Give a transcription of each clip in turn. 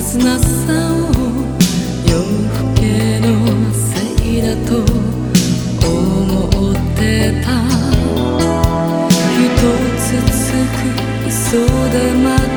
な切なさを夜更けのせいだと思ってた。一つつく嘘でま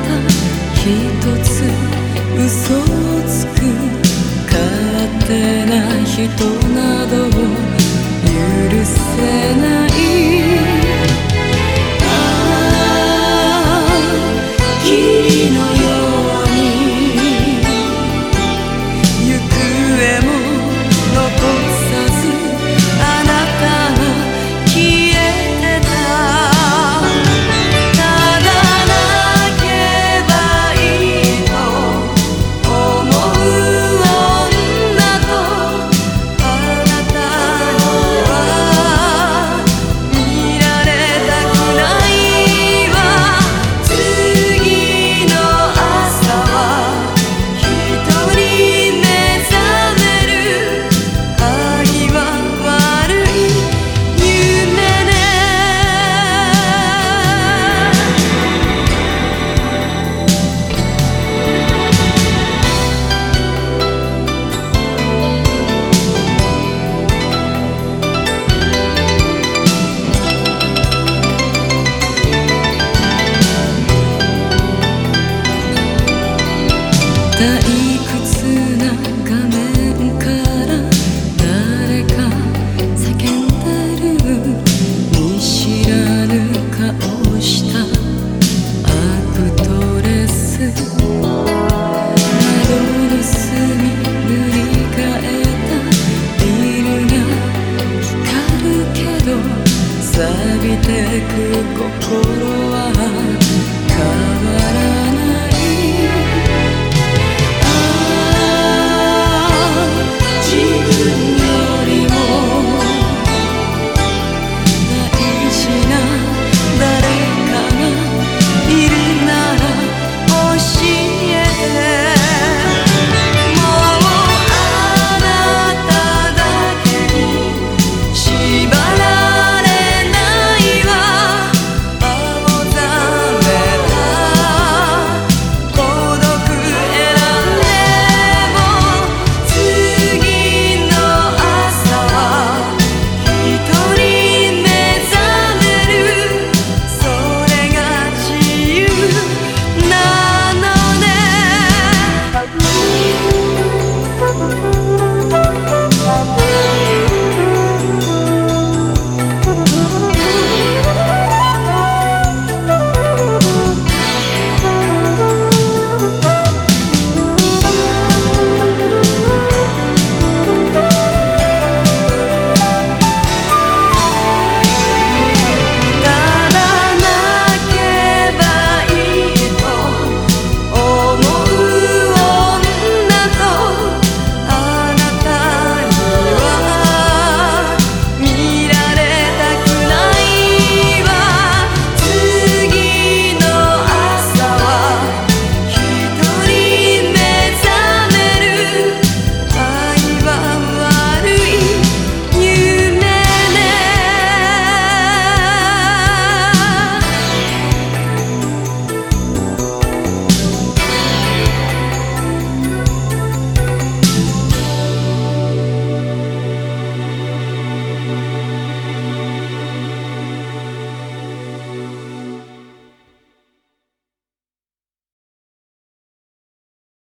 退屈な画面から誰か叫んでる見知らぬ顔したアクトレス窓の隅塗り替えたビルが光るけど錆びてく心は